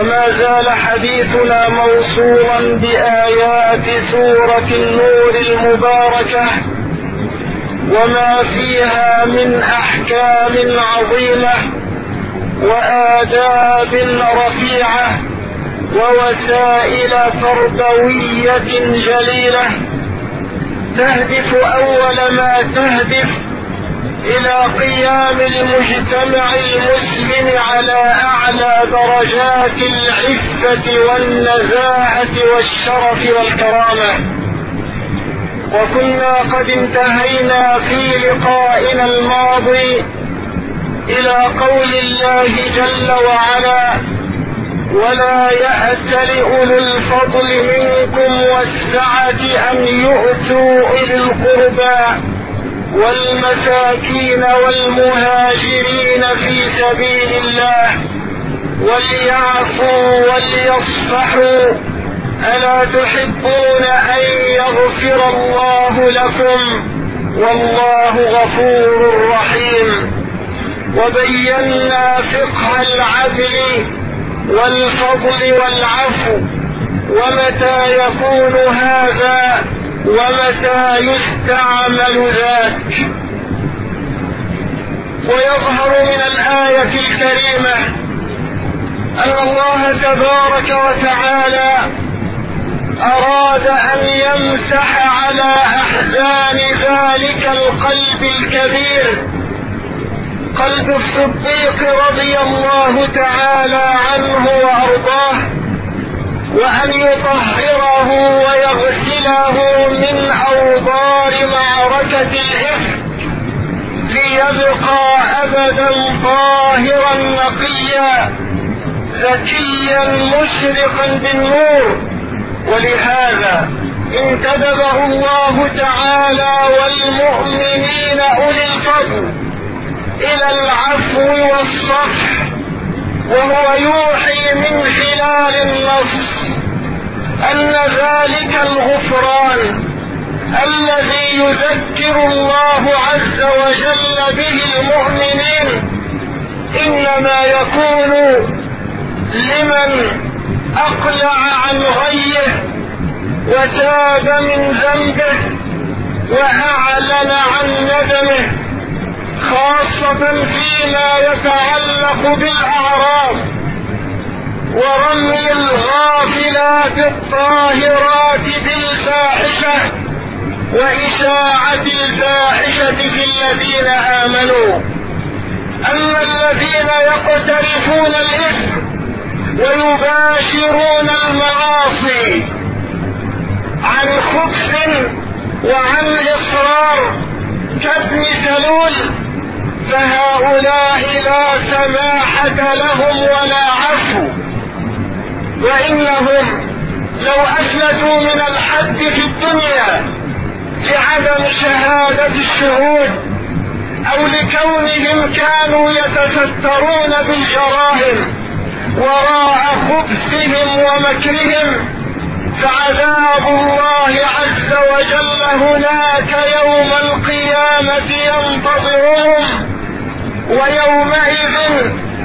وما زال حديثنا موصولا بآيات سورة النور المباركة وما فيها من أحكام عظيمة وآداب رفيعة ووسائل تربوية جليلة. تهدف أول ما تهدف إلى قيام المجتمع المسلم على أعلى درجات العفة والنزاهة والشرف والكرامة. وكنا قد انتهينا في لقائنا الماضي إلى قول الله جل وعلا ولا يأت لأولو الفضل منكم والسعة أن يؤتوا إلى القربى والمساكين والمهاجرين في سبيل الله وليعفوا وليصفحوا ألا تحبون أن يغفر الله لكم؟ والله غفور رحيم. وبينا فقه العدل والفضل والعفو ومتى يكون هذا؟ ومتى يستعمل ذاك. ويظهر من الآية الكريمة أن الله تبارك وتعالى أراد أن يمسح على أحزان ذلك القلب الكبير. قلب الصديق رضي الله تعالى عنه وأرضاه وأن يطهره ويغسله أوضار معركة الإفك ليبقى أبدا طاهرا نقيا ذكيا مشرقا بالنور. ولهذا انتدبه الله تعالى والمؤمنين أولي الفضل إلى العفو والصفح وهو يوحي من خلال النص أن ذلك الغفران. الذي يذكر الله عز وجل به المؤمنين إنما يكون لمن أقلع عن غيه وتاب من ذنبه وأعلن عن ندمه خاصة فيما يتعلق بالأعراض ورمي الغافلات الطاهرات بالفاحشة. وإشاعة الفاحشة في الذين آمنوا أما الذين يقترفون الإثم ويباشرون المعاصي عن خبث وعن إصرار كابن سلول فهؤلاء لا سماحة لهم ولا عفو. وإنهم لو أفلتوا من الحد في الدنيا لعدم شهادة الشهود أو لكونهم كانوا يتسترون بالجرائم وراء خبثهم ومكرهم فعذاب الله عز وجل هناك يوم القيامة ينتظرهم ويومئذ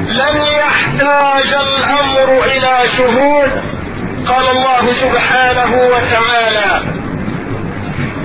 لن يحتاج الأمر إلى شهود. قال الله سبحانه وتعالى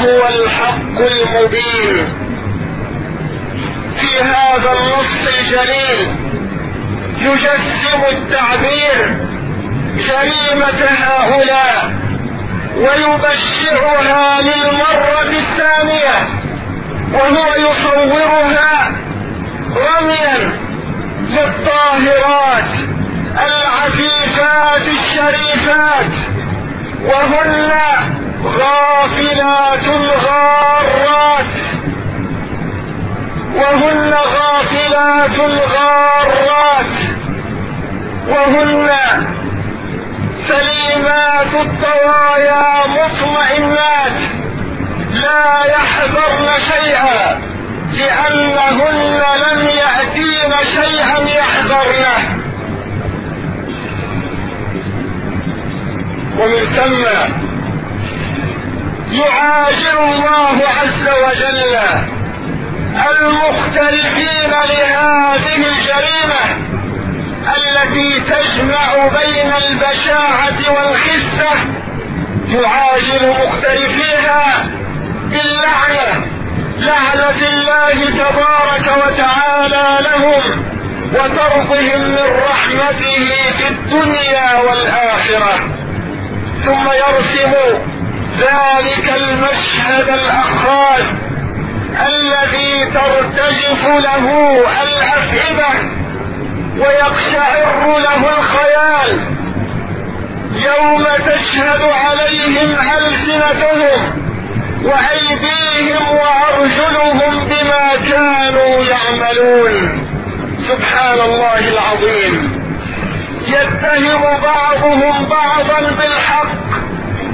هو الحق المبين. في هذا النص الجليل يجسم التعبير جريمة هؤلاء ويبشرها للمرة الثانية وهو يصورها رميا للطاهرات العفيفات الشريفات وهن غافلات غارات وهن غافلات غارات وهن سليمات الطوايا مطمئنات. لا يحذرن شيئا لأنهن لم يأتين شيئا يحذرنه. ومن ثم يعاجل الله عز وجل المختلفين لهذه الجريمة التي تجمع بين البشاعة والخسة تعاجل مختلفيها باللعنة لعنة الله تبارك وتعالى لهم وطردهم من رحمته في الدنيا والآخرة. ثم يرسم ذلك المشهد الأخراج الذي ترتجف له الأفئدة ويقشعر له الخيال يوم تشهد عليهم ألسنتهم وأيديهم وأرجلهم بما كانوا يعملون. سبحان الله العظيم. يتهم بعضهم بعضا بالحق.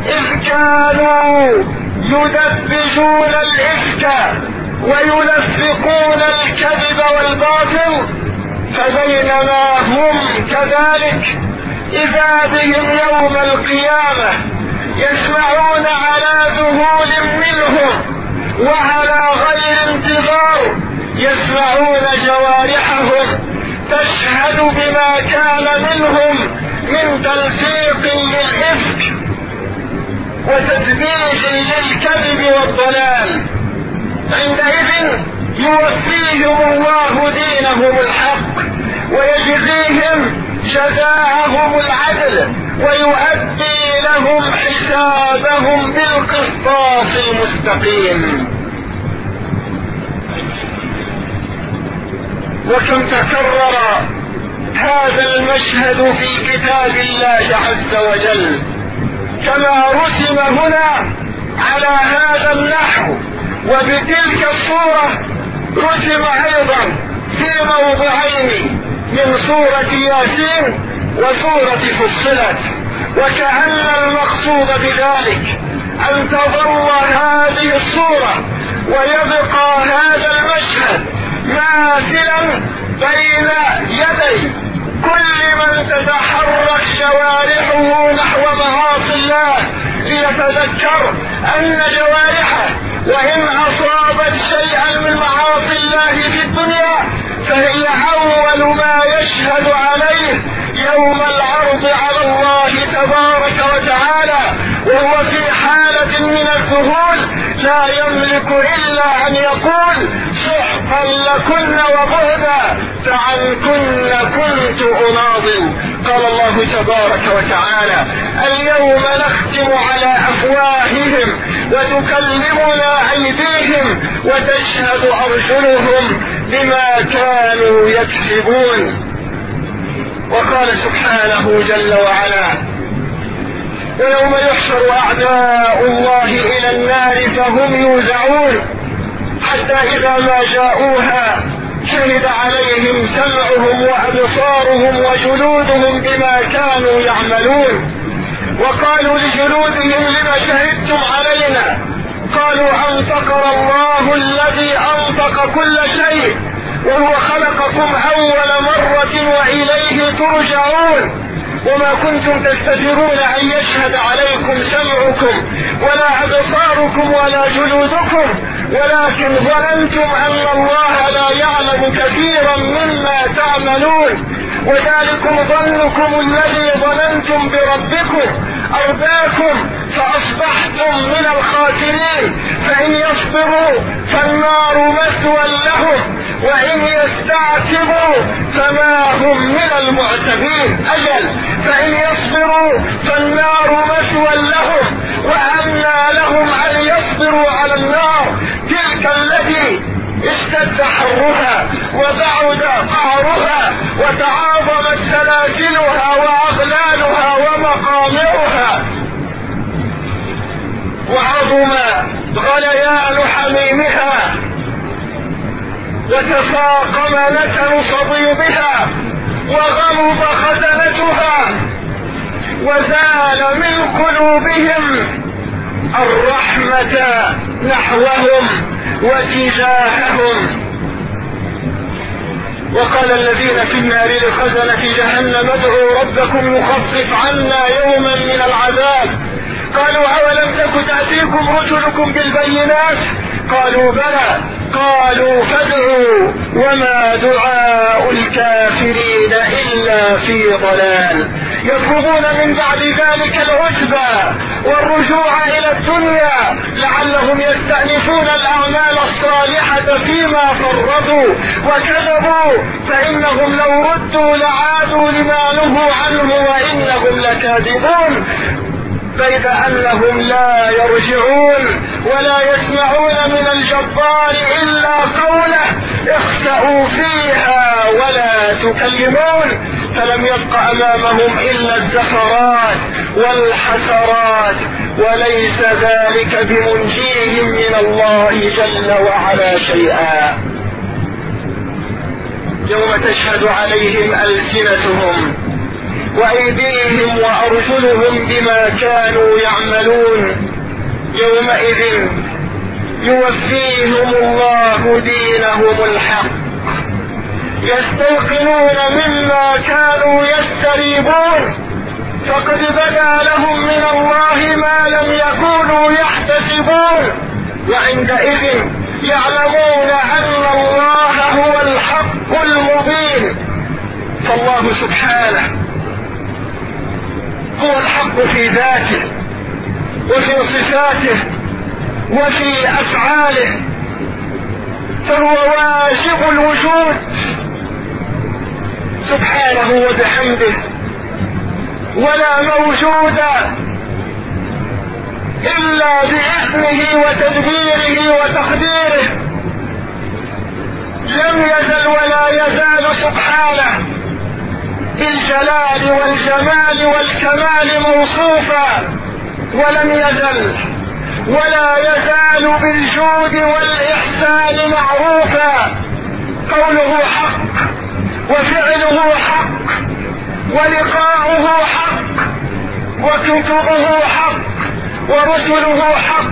إذ كانوا يدبجون الإفك ويلفقون الكذب والباطل فبينما هم كذلك. إذا بهم يوم القيامة يسمعون على ذهول منهم وعلى غير انتظار يسمعون جوارحهم تشهد بما كان منهم من تلفيق للإفك. وتدبيج للكذب والضلال. عندئذ يوفيهم الله دينهم الحق ويجزيهم جزاءهم العدل ويؤدي لهم حسابهم بالقسطاس المستقيم. وكم تكرر هذا المشهد في كتاب الله عز وجل. كما رسم هنا على هذا النحو. وبتلك الصورة رسم أيضا في موضعين من سورة ياسين وسورة فصلت. وكأن المقصود بذلك أن تظل هذه الصورة ويبقى هذا المشهد ماثلا بين يدي كل من تتحرك شوارحه نحو معاصي الله ليتذكر أن جوارحه وإن أصابت شيئا من معاصي الله في الدنيا فهي أول ما يشهد عليه يوم العرض على تبارك وتعالى وهو في حالة من الذهول لا يملك إلا أن يقول سحقا لكن وبهدا فعنكن كنت أناضل. قال الله تبارك وتعالى اليوم نختم على أفواههم وتكلمنا أيديهم وتشهد أرجلهم بما كانوا يكسبون. وقال سبحانه جل وعلا ويوم يحشر أعداء الله إلى النار فهم يوزعون. حتى إذا ما جاءوها شهد عليهم سمعهم وأبصارهم وجلودهم بما كانوا يعملون. وقالوا لجلودهم لم شهدتم علينا؟ قالوا أنطقنا الله الذي أنطق كل شيء وهو خلقكم أول مرة وإليه ترجعون. وما كنتم تستترون أن يشهد عليكم سمعكم ولا أبصاركم ولا جلودكم ولكن ظننتم أن الله لا يعلم كثيرا مما تعملون. وذلكم ظنكم الذي ظننتم بربكم أرداكم فأصبحتم من الخاسرين. فإن يصبروا فالنار مثوى لهم وإن يستعتبوا فما هم من المعتبين أجل فإن يصبروا فالنار مثوى لهم وأما لهم أن يصبروا على النار. تلك التي اشتد حرها وبعد قعرها وتعاظمت سلاسلها وأغلالها ومقامعها. وعظم غليان حميمها. وتفاقم لكن صديدها وغلظ خزنتها. وزال من قلوبهم الرحمة نحوهم وتجاههم وقال الذين في النار لخزنة جهنم ادعوا ربكم يخفف عنا يوما من العذاب. قالوا أولم تك تأتيكم رسلكم بالبينات؟ قالوا بلى. قالوا فادعوا. وما دعاء الكافرين إلا في ضلال. يطلبون من بعد ذلك العتبى. والرجوع إلى الدنيا لعلهم يستأنفون الأعمال الصالحة فيما فرطوا وكذبوا فإنهم لو ردوا لعادوا لما نهوا عنه وإنهم لكاذبون. بيد أنهم لا يرجعون ولا يسمعون من الجبار إلا قوله اخسأوا فيها ولا تكلمون. فلم يبق أمامهم إلا الزفرات والحسرات وليس ذلك بمنجيهم من الله جل وعلا شيئا. يوم تشهد عليهم ألسنتهم. وأيديهم وأرجلهم بما كانوا يعملون. يومئذ يوفيهم الله دينهم الحق. يستيقنون مما كانوا يستريبون. فقد بدا لهم من الله ما لم يكونوا يحتسبون. وعندئذ يعلمون أن الله هو الحق المبين. فالله سبحانه هو الحق في ذاته وفي صفاته وفي أفعاله فهو واجب الوجود. سبحانه وبحمده ولا موجود إلا باذنه وتدبيره وتقديره. لم يزل ولا يزال سبحانه. بالجلال والجمال والكمال موصوفا ولم يزل ولا يزال بالجود والإحسان معروفا. قوله حق وفعله حق ولقاؤه حق وكتبه حق ورسله حق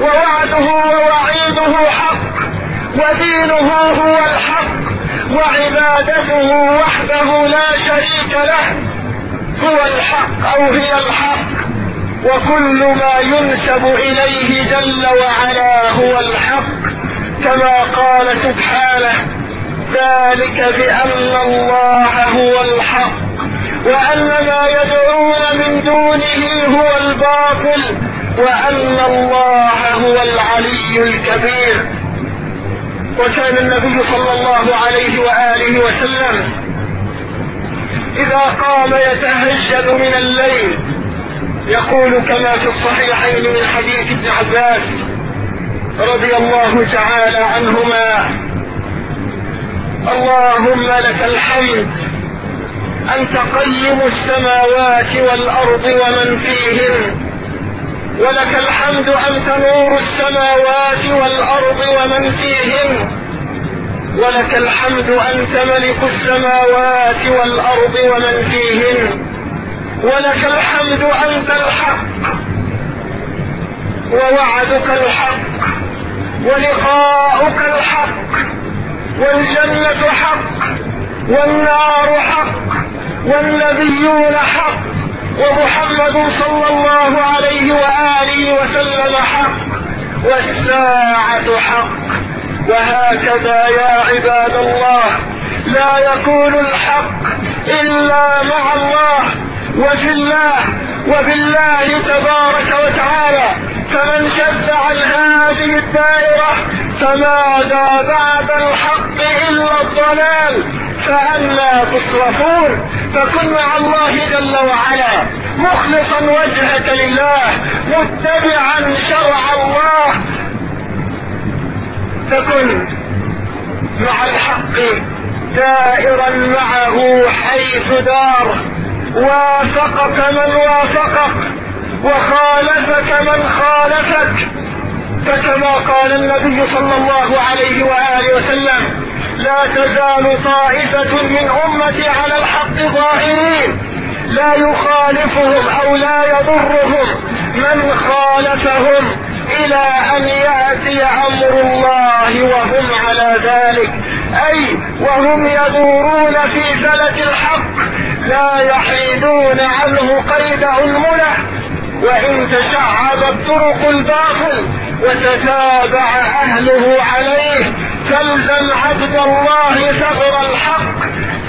ووعده ووعيده حق ودينه هو الحق وعبادته وحده لا شريك له. هو الحق أو هي الحق وكل ما ينسب إليه جل وعلا هو الحق. كما قال سبحانه ذلك بأن الله هو الحق وأن ما يدعون من دونه هو الباطل وأن الله هو العلي الكبير. وكان النبي صلى الله عليه وآله وسلم إذا قام يتهجد من الليل يقول كما في الصحيحين من حديث ابن عباس رضي الله تعالى عنهما اللهم لك الحمد أنت قيم السماوات والأرض ومن فيهن ولك الحمد أنت نور السماوات والأرض ومن فيهن. ولك الحمد أنت ملك السماوات والأرض ومن فيهن. ولك الحمد أنت الحق ووعدك الحق ولقاؤك الحق والجنة حق والنار حق والنبيون حق ومحمد صلى الله عليه وآله وسلم حق والساعة حق. وهكذا يا عباد الله لا يكون الحق إلا مع الله وفي الله وبالله تبارك وتعالى. فمن شد عن هذه الدائرة فماذا بعد الحق إلا الضلال. فأنا تصرفون. فكن مع الله جل وعلا مخلصا وجهك لله متبعا شرع الله. فكن مع الحق دائرا معه حيث دار. وافقك من وافقك. وخالفك من خالفك فكما قال النبي صلى الله عليه وآله وسلم لا تزال طائفة من أمتي على الحق ظاهرين. لا يخالفهم أو لا يضرهم من خالفهم إلى أن يأتي أمر الله وهم على ذلك. أي وهم يدورون في فلك الحق لا يحيدون عنه قيد أنملة وإن تشعبت طرق الباطل وتتابع أهله عليه فالزم عبد الله ثغر الحق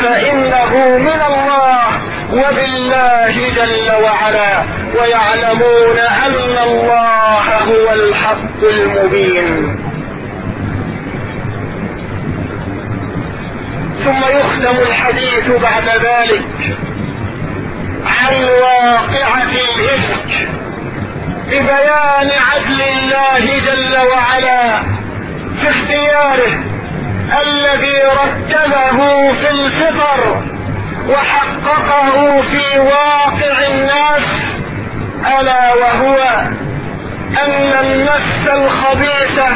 فإنه من الله وبالله جل وعلا ويعلمون أن الله هو الحق المبين. ثم يختم الحديث بعد ذلك. عن واقعة الإفك ببيان عدل الله جل وعلا في اختياره الذي رتبه في الفطر وحققه في واقع الناس ألا وهو أن النفس الخبيثة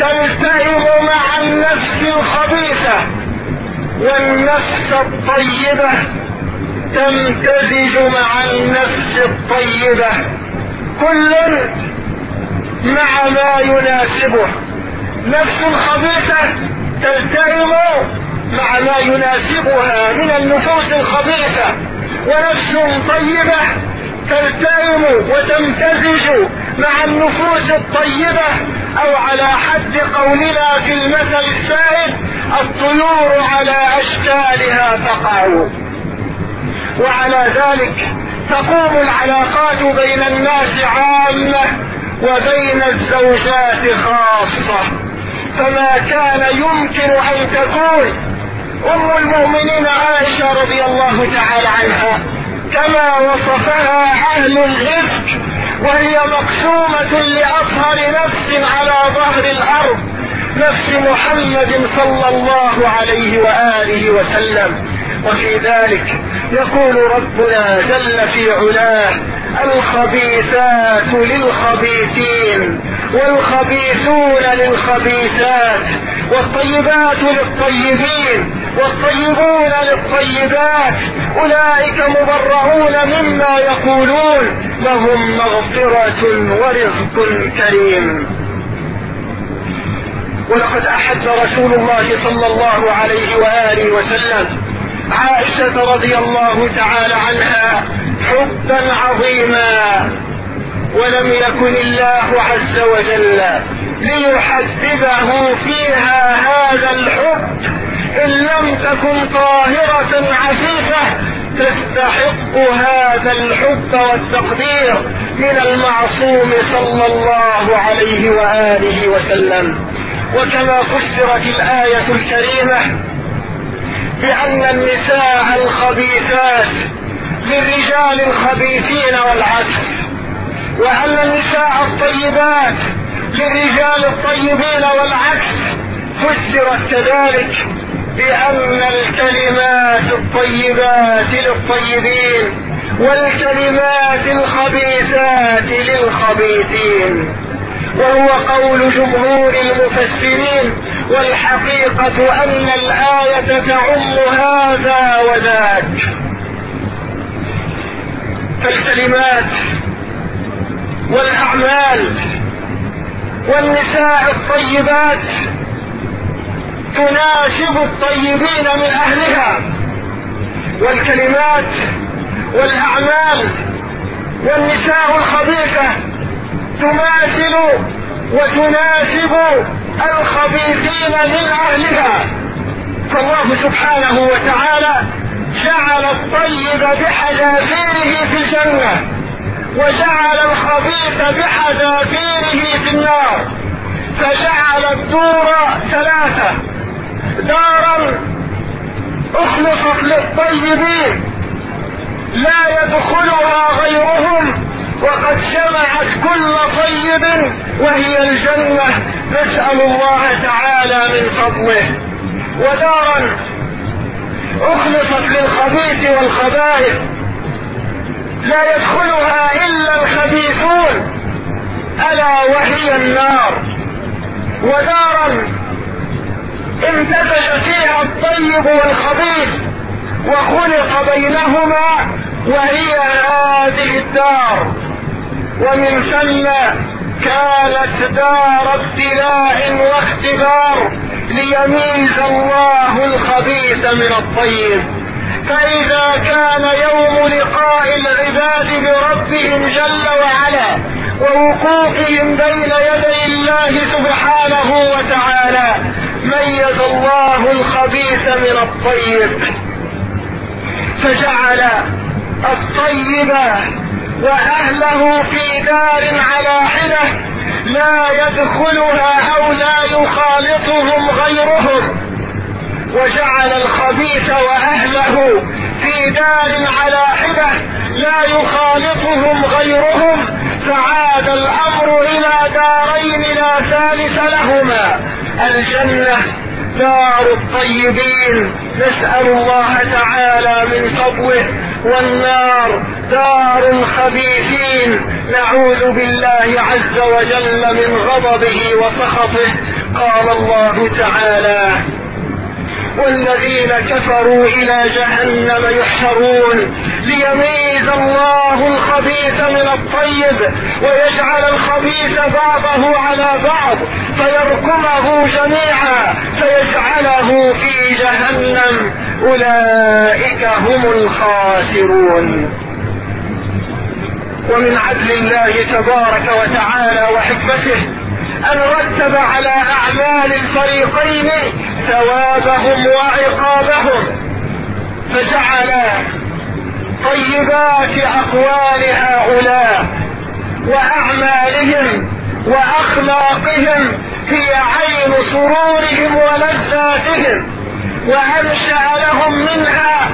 تلتئم مع النفس الخبيثة والنفس الطيبة تمتزج مع النفس الطيبة. كل مع ما يناسبه. نفس خبيثة تلتئم مع ما يناسبها من النفوس الخبيثة. ونفس طيبة تلتئم وتمتزج مع النفوس الطيبة. أو على حد قولنا في المثل السائد الطيور على أشكالها تقع. وعلى ذلك تقوم العلاقات بين الناس عامة وبين الزوجات خاصة. فما كان يمكن أن تكون أم المؤمنين عائشة رضي الله تعالى عنها كما وصفها أهل الافك وهي مقسومة لأطهر نفس على ظهر الأرض نفس محمد صلى الله عليه وآله وسلم. وفي ذلك يقول ربنا جل في علاه الخبيثات للخبيثين والخبيثون للخبيثات والطيبات للطيبين والطيبون للطيبات أولئك مبرعون مما يقولون لهم مغفرة ورزق كريم. ولقد أحب رسول الله صلى الله عليه وآله وسلم عائشة رضي الله تعالى عنها حبا عظيما ولم يكن الله عز وجل ليحببه فيها هذا الحب إن لم تكن طاهرة عفيفة تستحق هذا الحب والتقدير من المعصوم صلى الله عليه وآله وسلم. وكما فسرت الآية الكريمة بأن النساء الخبيثات للرجال الخبيثين والعكس وأن النساء الطيبات للرجال الطيبين والعكس. فسرت كذلك بأن الكلمات الطيبات للطيبين والكلمات الخبيثات للخبيثين. وهو قول جمهور المفسرين والحقيقة أن الآية تعم هذا وذاك. فالكلمات والأعمال والنساء الطيبات تناسب الطيبين من أهلها. والكلمات والأعمال والنساء الخبيثة تماثل وتناسب الخبيثين من أهلها. فالله سبحانه وتعالى جعل الطيب بحذافيره في الجنة وجعل الخبيث بحذافيره في النار فجعل الدور ثلاثة دارا أخلصت للطيبين لا يدخلها غيرهم وقد جمعت كل طيب وهي الجنة. نسأل الله تعالى من فضله. ودارا أخلصت للخبيث والخبائث. لا يدخلها إلا الخبيثون. ألا وهي النار. ودارا امتزج فيها الطيب والخبيث وخلق بينهما وهي هذه الدار. ومن ثم كانت دار ابتلاء واختبار ليميز الله الخبيث من الطيب. فإذا كان يوم لقاء العباد بربهم جل وعلا ووقوفهم بين يدي الله سبحانه وتعالى ميز الله الخبيث من الطيب. فجعل الطيب وأهله في دار على حده لا يدخلها أو لا يخالطهم غيرهم. وجعل الخبيث وأهله في دار على حده لا يخالطهم غيرهم فعاد الأمر إلى دارين لا ثالث لهما الجنة دار الطيبين. نسأل الله تعالى من فضله. والنار دار الخبيثين نعوذ بالله عز وجل من غضبه وسخطه. قال الله تعالى والذين كفروا إلى جهنم يحشرون ليميز الله الخبيث من الطيب ويجعل الخبيث بعضه على بعض فيركمه جميعا فيجعله في جهنم. أولئك هم الخاسرون. ومن عدل الله تبارك وتعالى وحكمته أن رتب على أعمال الفريقين ثوابهم وعقابهم. فجعل طيبات أقوال هؤلاء وأعمالهم وأخلاقهم هي عين سرورهم ولذاتهم وأنشأ لهم منها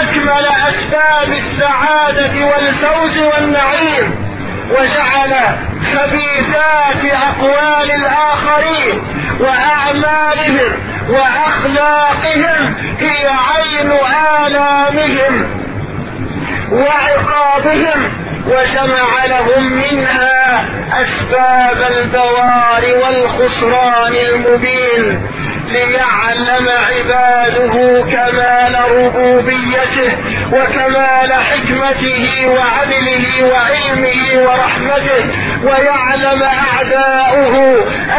أكمل أسباب السعادة والفوز والنعيم. وجعل خبيثات أقوال الآخرين وأعمالهم وأخلاقهم هي عين آلامهم وعقابهم وجمع لهم منها أسباب البوار والخسران المبين ليعلم عباده كمال ربوبيته وكمال حكمته وعدله وعلمه ورحمته ويعلم أعداؤه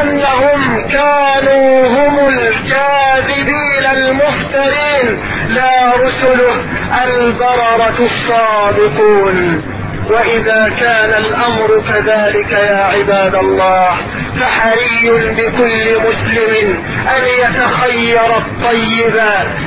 أنهم كانوا هم الكاذبين المفترين. لا رسله البررة الصادقون. وإذا كان الأمر كذلك يا عباد الله فحري بكل مسلم أن يتخير الطيب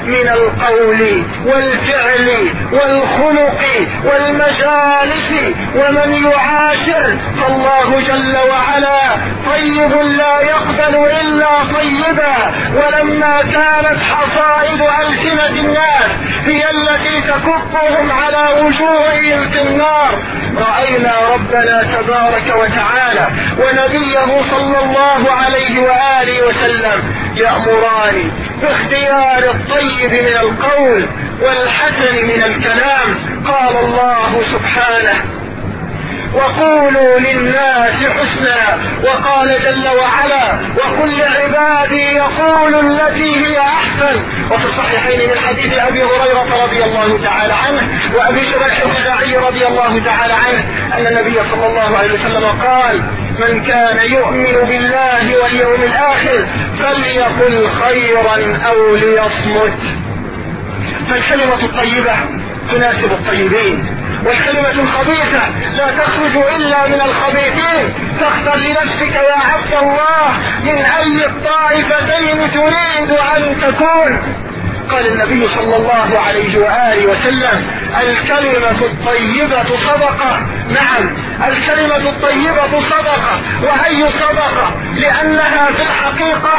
من القول والفعل والخلق والمجالس ومن يعاشر. فالله جل وعلا طيب لا يقبل إلا طيبا. ولما كانت حصائد ألسنة الناس هي التي تكبهم على وجوههم في النار رأينا ربنا تبارك وتعالى ونبيه صلى الله عليه وآله وسلم يأمران باختيار الطيب من القول والحسن من الكلام. قال الله سبحانه وقولوا للناس حسنا وقال جل وعلا وكل عبادي يقول التي هي أحسن. وفي الصحيحين من حديث أبي هريرة رضي الله تعالى عنه وأبي شريح الخزاعي رضي الله تعالى عنه أن النبي صلى الله عليه وسلم قال من كان يؤمن بالله واليوم الآخر فليقل خيرا أو ليصمت. فالكلمة الطيبة تناسب الطيبين. والكلمة الخبيثة لا تخرج إلا من الخبيثين. فاختر لنفسك يا عبد الله من أي الطائفتين تريد أن تكون؟ قال النبي صلى الله عليه وآله وسلم الكلمة الطيبة صدقة. نعم الكلمة الطيبة صدقة. وأي صدقة؟ لأنها في الحقيقة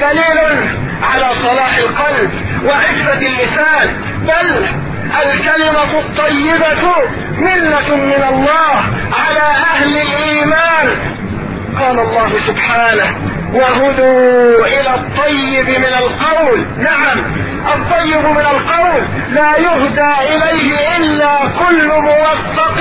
دليل على صلاح القلب وعفة اللسان. بل الكلمة الطيبة منة من الله على أهل الإيمان. قال الله سبحانه وهدوا إلى الطيب من القول. نعم الطيب من القول لا يهدى إليه إلا كل موفق.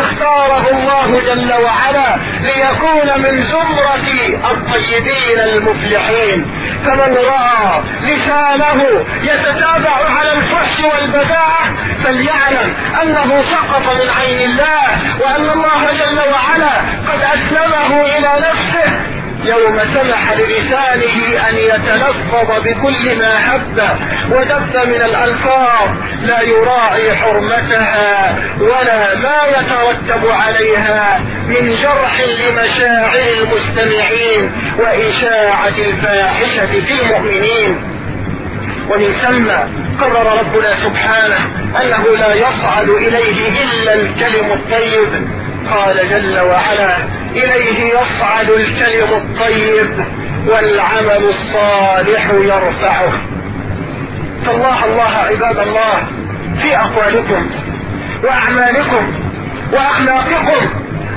اختاره الله جل وعلا ليكون من زمرة الطيبين المفلحين. فمن رأى لسانه يتتابع على الفحش والبذاءة فليعلم أنه سقط من عين الله وأن الله جل وعلا قد أسلمه إلى نفسه. يوم سمح للسانه أن يتلفظ بكل ما هب ودب من الألفاظ لا يراعي حرمتها ولا ما يترتب عليها من جرح لمشاعر المستمعين وإشاعة الفاحشة في المؤمنين. ومن ثم قرر ربنا سبحانه أنه لا يصعد إليه إلا الكلم الطيب. قال جل وعلا إليه يصعد الكلم الطيب والعمل الصالح يرفعه. فالله الله عباد الله في أقوالكم وأعمالكم وأخلاقكم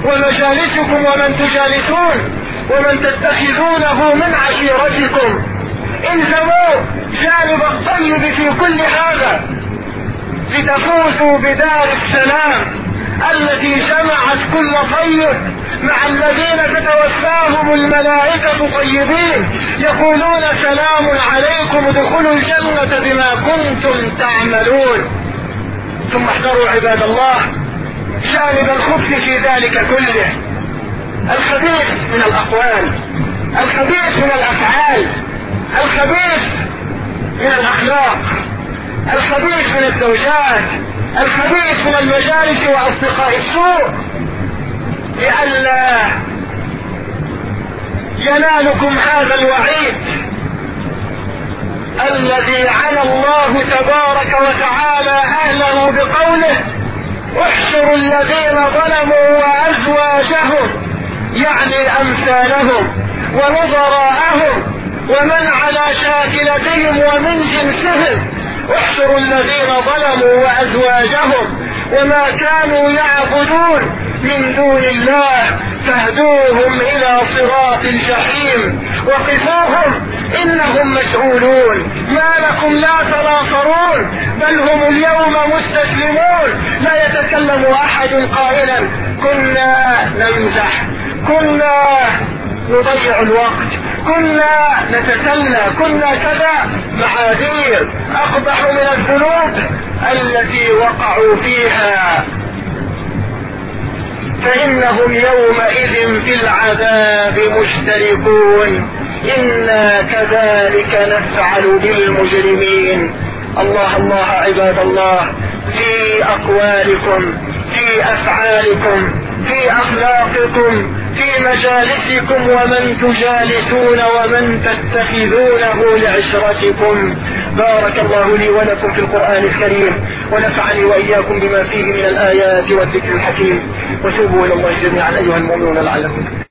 ومجالسكم ومن تجالسون ومن تتخذونه من عشيرتكم. الزموا جانب الطيب في كل هذا لتفوزوا بدار السلام. التي جمعت كل طيب مع الذين تتوفاهم الملائكة طيبين يقولون سلام عليكم ادخلوا الجنة بما كنتم تعملون. ثم احذروا عباد الله جانب الخبث في ذلك كله. الخبيث من الأقوال الخبيث من الأفعال الخبيث من الأخلاق الخبيث من الزوجات الخبيث من المجالس وأصدقاء السوء لئلا ينالكم هذا الوعيد الذي عنى الله تبارك وتعالى اهله بقوله احشروا الذين ظلموا وأزواجهم يعني أمثالهم ونظراءهم ومن على شاكلتهم ومن جنسهم احشروا الذين ظلموا وأزواجهم وما كانوا يعبدون من دون الله فاهدوهم إلى صراط الجحيم. وقفوهم إنهم مسؤولون ما لكم لا تناصرون بل هم اليوم مستسلمون. لا يتكلم أحد قائلا كنا نمزح كنا نضيع الوقت كنا نتسلى كنا كذا معاذير أقبح من الذنوب التي وقعوا فيها. فإنهم يومئذ في العذاب مشتركون. إنا كذلك نفعل بالمجرمين. الله الله عباد الله في أقوالكم في أفعالكم في أخلاقكم في مجالسكم ومن تجالسون ومن تتخذونه لعشرتكم. بارك الله لي ولكم في القرآن الكريم ونفعني وإياكم بما فيه من الآيات والذكر الحكيم. وتوبوا إلى الله جميعا أيها المؤمنون لعلكم